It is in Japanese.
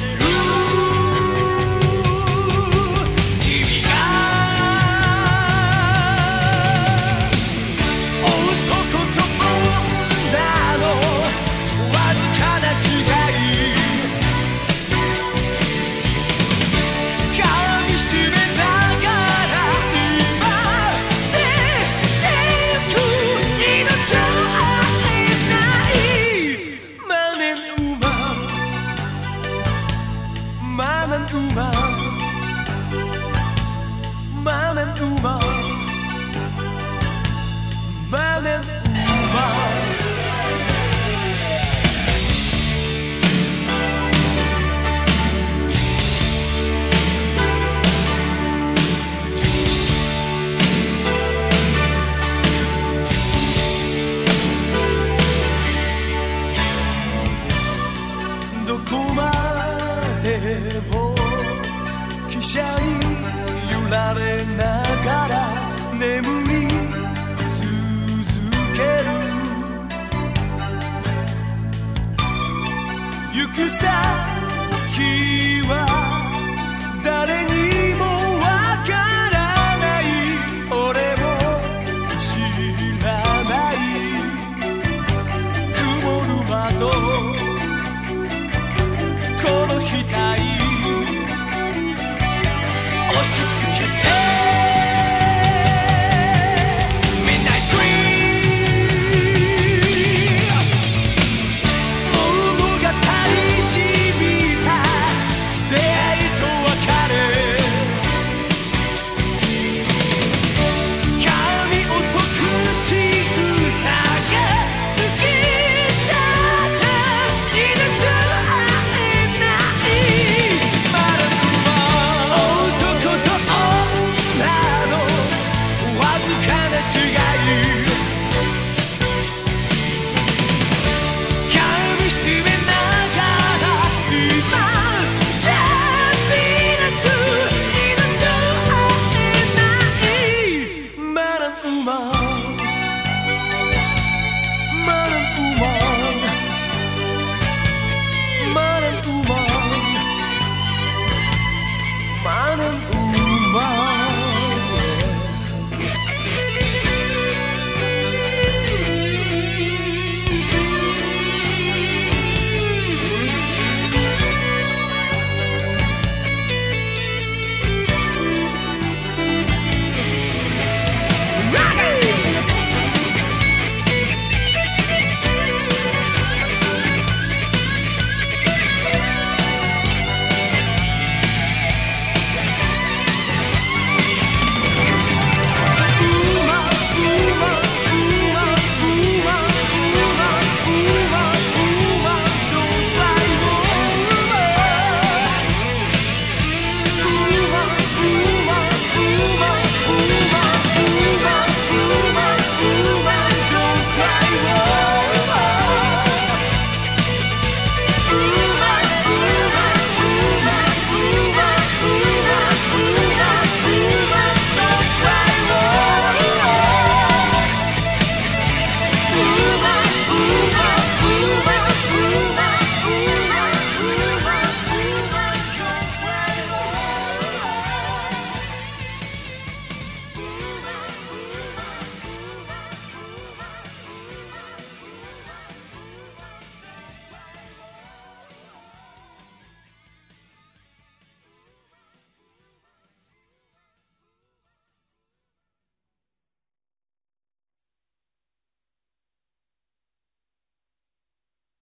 you. 汽車に揺られながら眠り続ける。行く先は